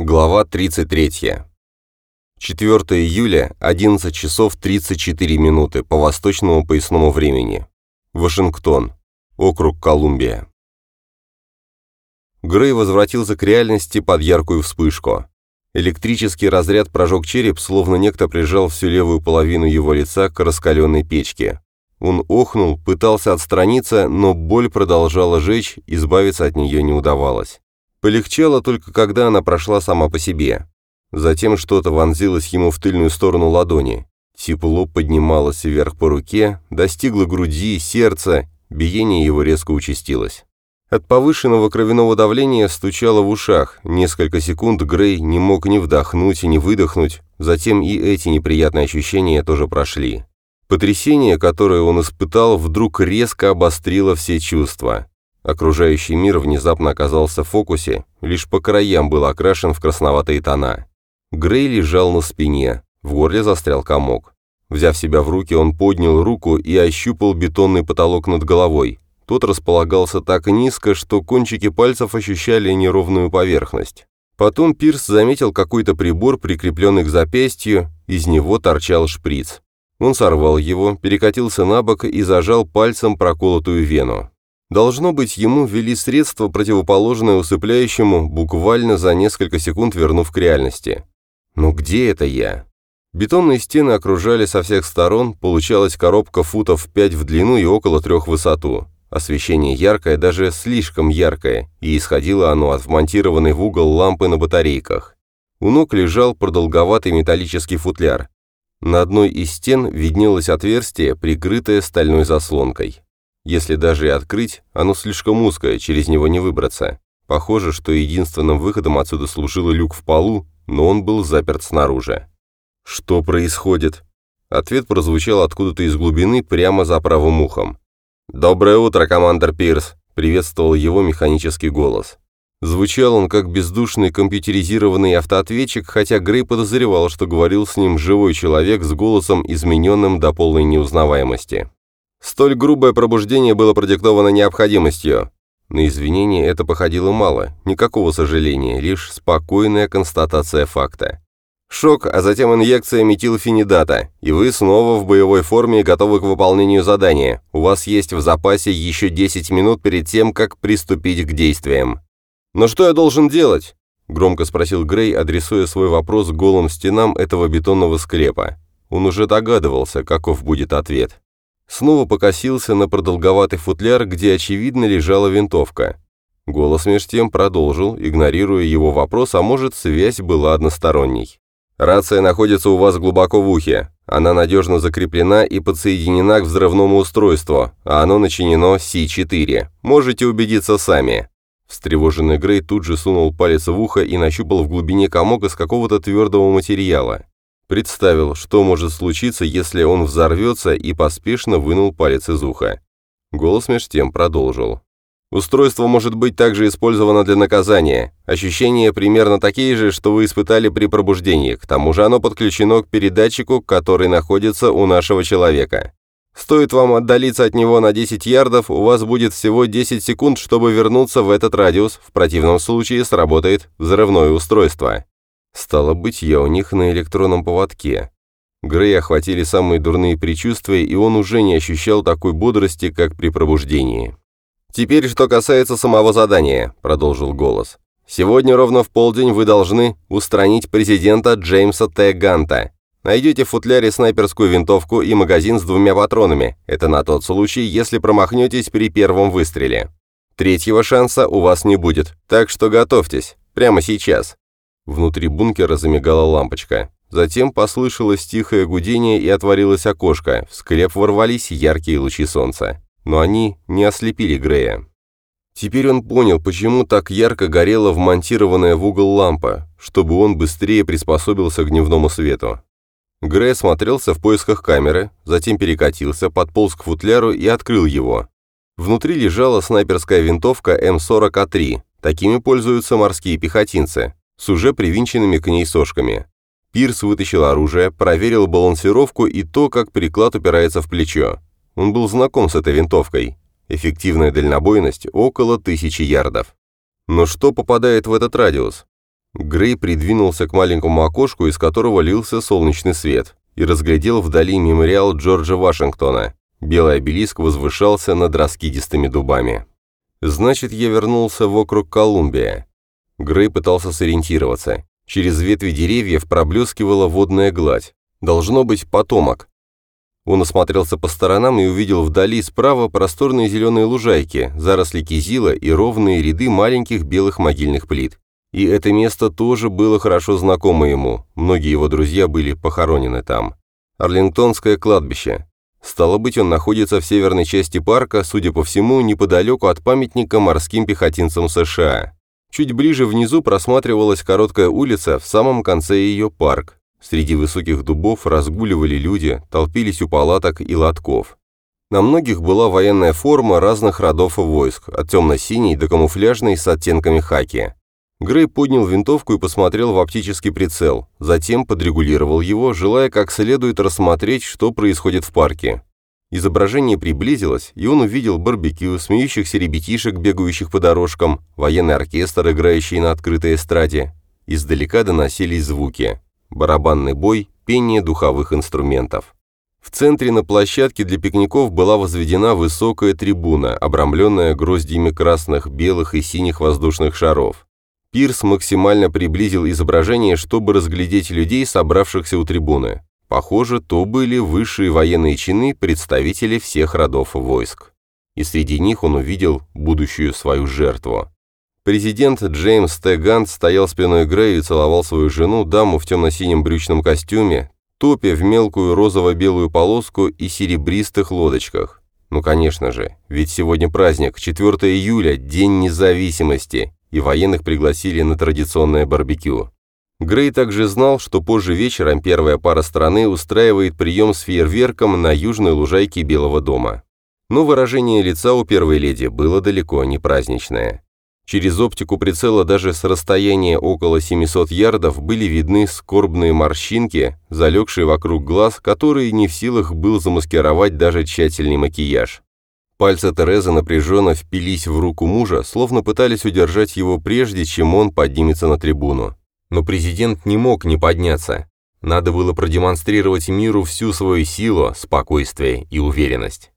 Глава 33. 4 июля, 11 часов 34 минуты по восточному поясному времени. Вашингтон. Округ Колумбия. Грей возвратился к реальности под яркую вспышку. Электрический разряд прожег череп, словно некто прижал всю левую половину его лица к раскаленной печке. Он охнул, пытался отстраниться, но боль продолжала жечь, избавиться от нее не удавалось. Полегчало только когда она прошла сама по себе. Затем что-то вонзилось ему в тыльную сторону ладони. Тепло поднималось вверх по руке, достигло груди, сердца, биение его резко участилось. От повышенного кровяного давления стучало в ушах. Несколько секунд Грей не мог ни вдохнуть, ни выдохнуть. Затем и эти неприятные ощущения тоже прошли. Потрясение, которое он испытал, вдруг резко обострило все чувства. Окружающий мир внезапно оказался в фокусе, лишь по краям был окрашен в красноватые тона. Грей лежал на спине, в горле застрял комок. Взяв себя в руки, он поднял руку и ощупал бетонный потолок над головой. Тот располагался так низко, что кончики пальцев ощущали неровную поверхность. Потом Пирс заметил какой-то прибор, прикрепленный к запястью, из него торчал шприц. Он сорвал его, перекатился на бок и зажал пальцем проколотую вену. Должно быть, ему ввели средство, противоположное усыпляющему, буквально за несколько секунд вернув к реальности. Но где это я? Бетонные стены окружали со всех сторон, получалась коробка футов 5 в длину и около трех в высоту. Освещение яркое, даже слишком яркое, и исходило оно от вмонтированной в угол лампы на батарейках. У ног лежал продолговатый металлический футляр. На одной из стен виднелось отверстие, прикрытое стальной заслонкой. Если даже и открыть, оно слишком узкое, через него не выбраться. Похоже, что единственным выходом отсюда служил люк в полу, но он был заперт снаружи. «Что происходит?» Ответ прозвучал откуда-то из глубины прямо за правым ухом. «Доброе утро, командор Пирс!» — приветствовал его механический голос. Звучал он как бездушный компьютеризированный автоответчик, хотя Грей подозревал, что говорил с ним живой человек с голосом, измененным до полной неузнаваемости. Столь грубое пробуждение было продиктовано необходимостью. На извинение это походило мало, никакого сожаления, лишь спокойная констатация факта. Шок, а затем инъекция метилфенидата, и вы снова в боевой форме и готовы к выполнению задания. У вас есть в запасе еще 10 минут перед тем, как приступить к действиям. «Но что я должен делать?» – громко спросил Грей, адресуя свой вопрос голым стенам этого бетонного склепа. Он уже догадывался, каков будет ответ. Снова покосился на продолговатый футляр, где, очевидно, лежала винтовка. Голос меж тем продолжил, игнорируя его вопрос, а может, связь была односторонней. «Рация находится у вас глубоко в ухе. Она надежно закреплена и подсоединена к взрывному устройству, а оно начинено Си-4. Можете убедиться сами». Встревоженный Грей тут же сунул палец в ухо и нащупал в глубине комок из какого-то твердого материала. Представил, что может случиться, если он взорвется, и поспешно вынул палец из уха. Голос меж тем продолжил. Устройство может быть также использовано для наказания. Ощущения примерно такие же, что вы испытали при пробуждении. К тому же оно подключено к передатчику, который находится у нашего человека. Стоит вам отдалиться от него на 10 ярдов, у вас будет всего 10 секунд, чтобы вернуться в этот радиус, в противном случае сработает взрывное устройство. Стало быть, я у них на электронном поводке. Грей охватили самые дурные предчувствия, и он уже не ощущал такой бодрости, как при пробуждении. «Теперь, что касается самого задания», — продолжил голос. «Сегодня ровно в полдень вы должны устранить президента Джеймса Т. Ганта. Найдете в футляре снайперскую винтовку и магазин с двумя патронами. Это на тот случай, если промахнетесь при первом выстреле. Третьего шанса у вас не будет, так что готовьтесь. Прямо сейчас. Внутри бункера замигала лампочка. Затем послышалось тихое гудение и отворилось окошко. В склеп ворвались яркие лучи солнца. Но они не ослепили Грея. Теперь он понял, почему так ярко горела вмонтированная в угол лампа, чтобы он быстрее приспособился к дневному свету. Грей смотрелся в поисках камеры, затем перекатился, подполз к футляру и открыл его. Внутри лежала снайперская винтовка М40А3. Такими пользуются морские пехотинцы с уже привинченными к ней сошками. Пирс вытащил оружие, проверил балансировку и то, как приклад упирается в плечо. Он был знаком с этой винтовкой. Эффективная дальнобойность около тысячи ярдов. Но что попадает в этот радиус? Грей придвинулся к маленькому окошку, из которого лился солнечный свет, и разглядел вдали мемориал Джорджа Вашингтона. Белый обелиск возвышался над раскидистыми дубами. «Значит, я вернулся в округ Колумбия». Грей пытался сориентироваться. Через ветви деревьев проблескивала водная гладь. Должно быть потомок. Он осмотрелся по сторонам и увидел вдали справа просторные зеленые лужайки, заросли кизила и ровные ряды маленьких белых могильных плит. И это место тоже было хорошо знакомо ему, многие его друзья были похоронены там. Арлингтонское кладбище. Стало быть, он находится в северной части парка, судя по всему, неподалеку от памятника морским пехотинцам США. Чуть ближе внизу просматривалась короткая улица, в самом конце ее парк. Среди высоких дубов разгуливали люди, толпились у палаток и лотков. На многих была военная форма разных родов войск, от темно-синей до камуфляжной с оттенками хаки. Грей поднял винтовку и посмотрел в оптический прицел, затем подрегулировал его, желая как следует рассмотреть, что происходит в парке. Изображение приблизилось, и он увидел барбекю, смеющихся ребятишек, бегающих по дорожкам, военный оркестр, играющий на открытой эстраде. Издалека доносились звуки барабанный бой, пение духовых инструментов. В центре на площадке для пикников была возведена высокая трибуна, обрамленная гроздьями красных, белых и синих воздушных шаров. Пирс максимально приблизил изображение, чтобы разглядеть людей, собравшихся у трибуны. Похоже, то были высшие военные чины, представители всех родов войск. И среди них он увидел будущую свою жертву. Президент Джеймс Т. Гант стоял спиной Грею и целовал свою жену, даму в темно-синем брючном костюме, топе в мелкую розово-белую полоску и серебристых лодочках. Ну, конечно же, ведь сегодня праздник, 4 июля, День независимости, и военных пригласили на традиционное барбекю. Грей также знал, что позже вечером первая пара страны устраивает прием с фейерверком на южной лужайке Белого дома. Но выражение лица у первой леди было далеко не праздничное. Через оптику прицела даже с расстояния около 700 ярдов были видны скорбные морщинки, залегшие вокруг глаз, которые не в силах был замаскировать даже тщательный макияж. Пальцы Терезы напряженно впились в руку мужа, словно пытались удержать его прежде, чем он поднимется на трибуну. Но президент не мог не подняться. Надо было продемонстрировать миру всю свою силу, спокойствие и уверенность.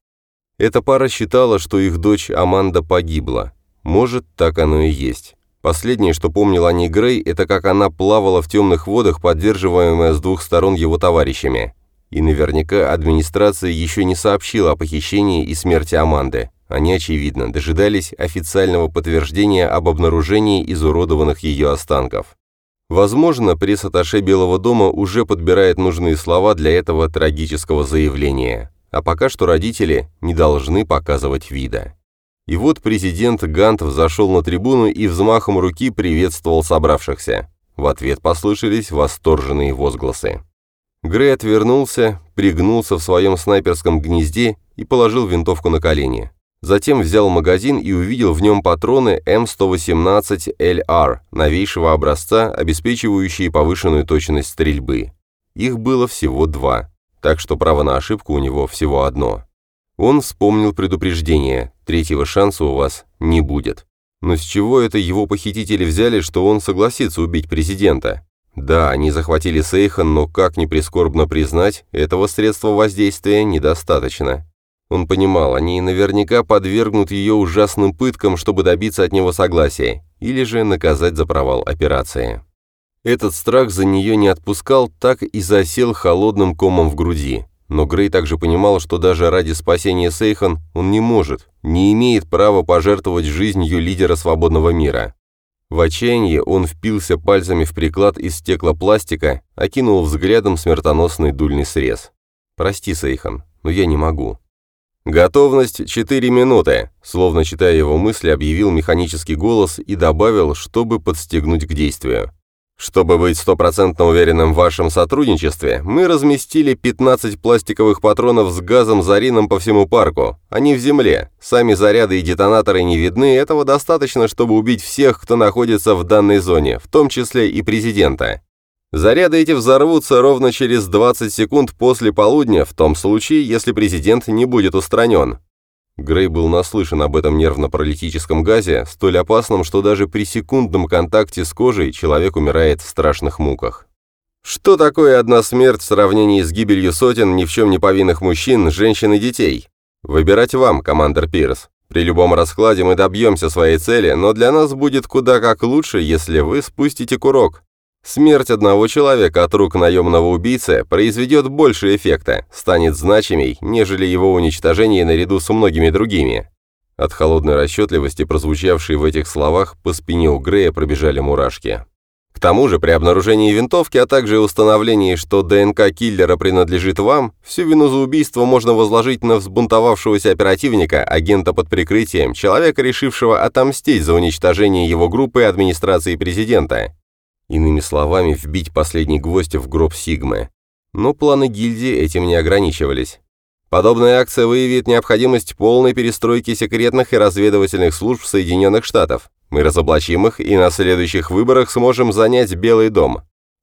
Эта пара считала, что их дочь Аманда погибла, может, так оно и есть. Последнее, что помнил о ней Грей, это как она плавала в темных водах, поддерживаемая с двух сторон его товарищами. И наверняка администрация еще не сообщила о похищении и смерти Аманды. Они, очевидно, дожидались официального подтверждения об обнаружении изуродованных ее останков. Возможно, пресс-атташе Белого дома уже подбирает нужные слова для этого трагического заявления. А пока что родители не должны показывать вида. И вот президент Гант взошел на трибуну и взмахом руки приветствовал собравшихся. В ответ послышались восторженные возгласы. Грей отвернулся, пригнулся в своем снайперском гнезде и положил винтовку на колени. Затем взял магазин и увидел в нем патроны М118LR, новейшего образца, обеспечивающие повышенную точность стрельбы. Их было всего два, так что право на ошибку у него всего одно. Он вспомнил предупреждение, третьего шанса у вас не будет. Но с чего это его похитители взяли, что он согласится убить президента? Да, они захватили Сейхан, но, как ни прискорбно признать, этого средства воздействия недостаточно. Он понимал, они наверняка подвергнут ее ужасным пыткам, чтобы добиться от него согласия, или же наказать за провал операции. Этот страх за нее не отпускал, так и засел холодным комом в груди. Но Грей также понимал, что даже ради спасения Сейхан он не может, не имеет права пожертвовать жизнью лидера свободного мира. В отчаянии он впился пальцами в приклад из стеклопластика, окинул взглядом смертоносный дульный срез. «Прости, Сейхан, но я не могу». «Готовность четыре минуты», словно читая его мысли, объявил механический голос и добавил, чтобы подстегнуть к действию. Чтобы быть стопроцентно уверенным в вашем сотрудничестве, мы разместили 15 пластиковых патронов с газом зарином по всему парку. Они в земле. Сами заряды и детонаторы не видны, этого достаточно, чтобы убить всех, кто находится в данной зоне, в том числе и президента. Заряды эти взорвутся ровно через 20 секунд после полудня, в том случае, если президент не будет устранен. Грей был наслышан об этом нервно-паралитическом газе, столь опасном, что даже при секундном контакте с кожей человек умирает в страшных муках. Что такое одна смерть в сравнении с гибелью сотен ни в чем не повинных мужчин, женщин и детей? Выбирать вам, командир Пирс. При любом раскладе мы добьемся своей цели, но для нас будет куда как лучше, если вы спустите курок. Смерть одного человека от рук наемного убийцы произведет больше эффекта, станет значимей, нежели его уничтожение наряду с многими другими. От холодной расчетливости, прозвучавшей в этих словах, по спине у Грея пробежали мурашки. К тому же, при обнаружении винтовки, а также установлении, что ДНК киллера принадлежит вам, всю вину за убийство можно возложить на взбунтовавшегося оперативника, агента под прикрытием, человека, решившего отомстить за уничтожение его группы администрации президента. Иными словами, вбить последний гвоздь в гроб Сигмы. Но планы гильдии этим не ограничивались. Подобная акция выявит необходимость полной перестройки секретных и разведывательных служб Соединенных Штатов. Мы разоблачим их и на следующих выборах сможем занять Белый дом.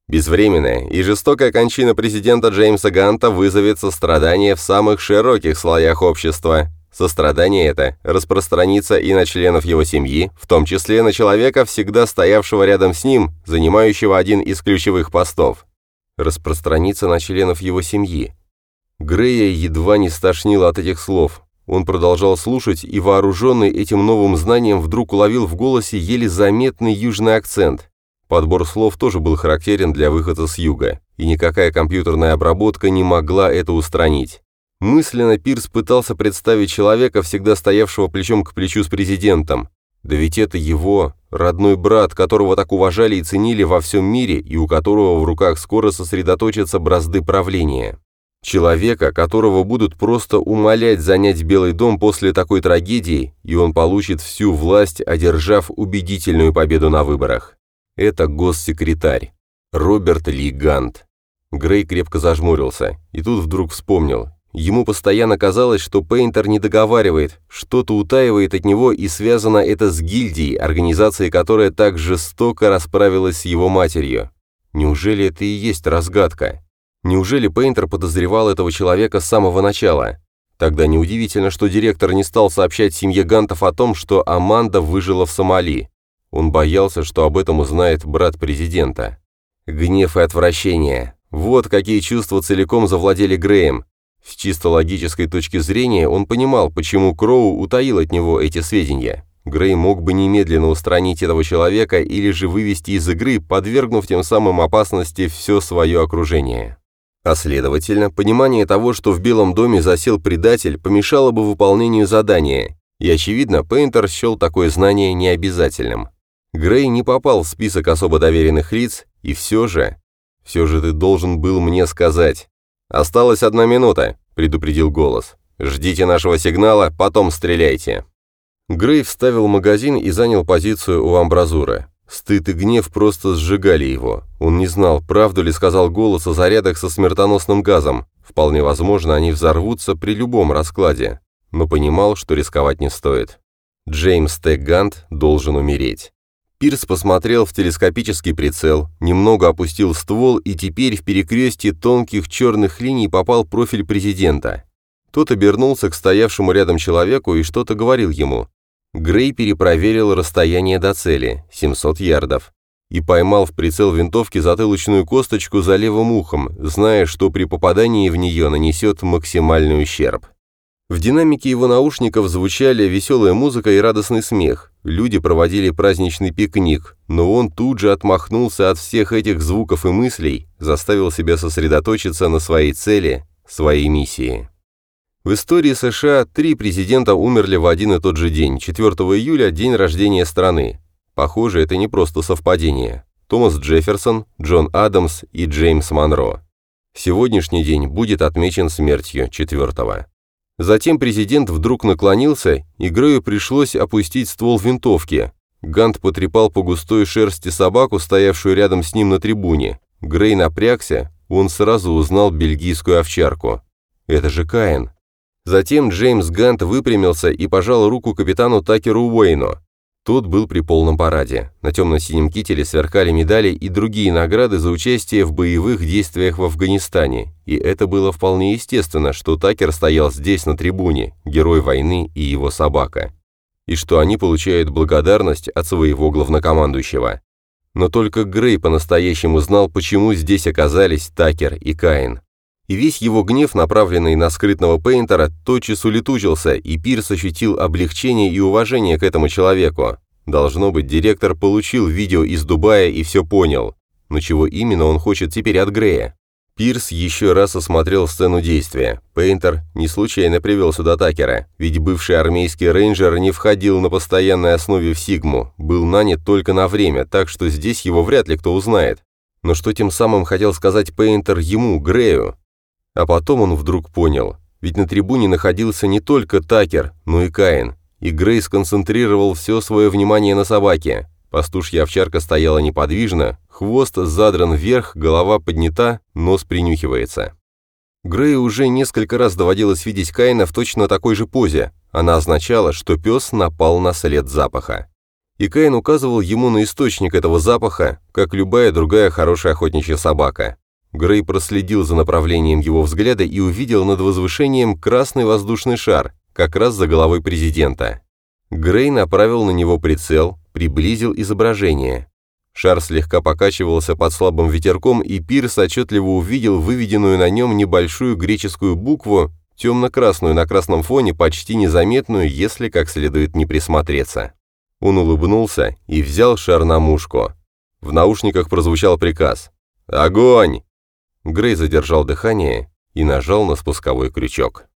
Безвременная и жестокая кончина президента Джеймса Ганта вызовет сострадание в самых широких слоях общества. Сострадание это распространится и на членов его семьи, в том числе на человека, всегда стоявшего рядом с ним, занимающего один из ключевых постов. Распространится на членов его семьи. Грея едва не стошнило от этих слов. Он продолжал слушать, и вооруженный этим новым знанием вдруг уловил в голосе еле заметный южный акцент. Подбор слов тоже был характерен для выхода с юга, и никакая компьютерная обработка не могла это устранить. Мысленно Пирс пытался представить человека, всегда стоявшего плечом к плечу с президентом. Да ведь это его, родной брат, которого так уважали и ценили во всем мире, и у которого в руках скоро сосредоточатся бразды правления. Человека, которого будут просто умолять занять Белый дом после такой трагедии, и он получит всю власть, одержав убедительную победу на выборах. Это госсекретарь. Роберт Ли Гант. Грей крепко зажмурился, и тут вдруг вспомнил. Ему постоянно казалось, что Пейнтер не договаривает, что-то утаивает от него, и связано это с гильдией, организацией которая так жестоко расправилась с его матерью. Неужели это и есть разгадка? Неужели Пейнтер подозревал этого человека с самого начала? Тогда неудивительно, что директор не стал сообщать семье Гантов о том, что Аманда выжила в Сомали. Он боялся, что об этом узнает брат президента. Гнев и отвращение. Вот какие чувства целиком завладели Греем. С чисто логической точки зрения он понимал, почему Кроу утаил от него эти сведения. Грей мог бы немедленно устранить этого человека или же вывести из игры, подвергнув тем самым опасности все свое окружение. А следовательно, понимание того, что в Белом доме засел предатель, помешало бы выполнению задания, и, очевидно, Пейнтер счел такое знание необязательным. Грей не попал в список особо доверенных лиц, и все же... Все же ты должен был мне сказать. «Осталась одна минута», — предупредил голос. «Ждите нашего сигнала, потом стреляйте». Грей вставил магазин и занял позицию у амбразуры. Стыд и гнев просто сжигали его. Он не знал, правду ли сказал голос о зарядах со смертоносным газом. Вполне возможно, они взорвутся при любом раскладе. Но понимал, что рисковать не стоит. Джеймс Т. Гант должен умереть. Пирс посмотрел в телескопический прицел, немного опустил ствол, и теперь в перекрестье тонких черных линий попал профиль президента. Тот обернулся к стоявшему рядом человеку и что-то говорил ему. Грей перепроверил расстояние до цели – 700 ярдов. И поймал в прицел винтовки затылочную косточку за левым ухом, зная, что при попадании в нее нанесет максимальный ущерб. В динамике его наушников звучали веселая музыка и радостный смех. Люди проводили праздничный пикник, но он тут же отмахнулся от всех этих звуков и мыслей, заставил себя сосредоточиться на своей цели, своей миссии. В истории США три президента умерли в один и тот же день, 4 июля, день рождения страны. Похоже, это не просто совпадение. Томас Джефферсон, Джон Адамс и Джеймс Монро. Сегодняшний день будет отмечен смертью четвертого. Затем президент вдруг наклонился, и Грею пришлось опустить ствол винтовки. Гант потрепал по густой шерсти собаку, стоявшую рядом с ним на трибуне. Грей напрягся, он сразу узнал бельгийскую овчарку. Это же Каин. Затем Джеймс Гант выпрямился и пожал руку капитану Такеру Уэйну. Тот был при полном параде. На темно-синем кителе сверкали медали и другие награды за участие в боевых действиях в Афганистане. И это было вполне естественно, что Такер стоял здесь на трибуне, герой войны и его собака. И что они получают благодарность от своего главнокомандующего. Но только Грей по-настоящему знал, почему здесь оказались Такер и Каин. И весь его гнев, направленный на скрытного Пейнтера, тотчас улетучился, и Пирс ощутил облегчение и уважение к этому человеку. Должно быть, директор получил видео из Дубая и все понял. Но чего именно он хочет теперь от Грея? Пирс еще раз осмотрел сцену действия. Пейнтер не случайно привел сюда Такера, ведь бывший армейский рейнджер не входил на постоянной основе в Сигму, был нанят только на время, так что здесь его вряд ли кто узнает. Но что тем самым хотел сказать Пейнтер ему, Грею? А потом он вдруг понял, ведь на трибуне находился не только Такер, но и Каин, и Грей сконцентрировал все свое внимание на собаке. Пастушья овчарка стояла неподвижно, хвост задран вверх, голова поднята, нос принюхивается. Грею уже несколько раз доводилось видеть Каина в точно такой же позе. Она означала, что пес напал на след запаха. И Каин указывал ему на источник этого запаха, как любая другая хорошая охотничья собака. Грей проследил за направлением его взгляда и увидел над возвышением красный воздушный шар, как раз за головой президента. Грей направил на него прицел, приблизил изображение. Шар слегка покачивался под слабым ветерком, и Пирс отчетливо увидел выведенную на нем небольшую греческую букву, темно-красную на красном фоне, почти незаметную, если как следует не присмотреться. Он улыбнулся и взял шар на мушку. В наушниках прозвучал приказ «Огонь!». Грей задержал дыхание и нажал на спусковой крючок.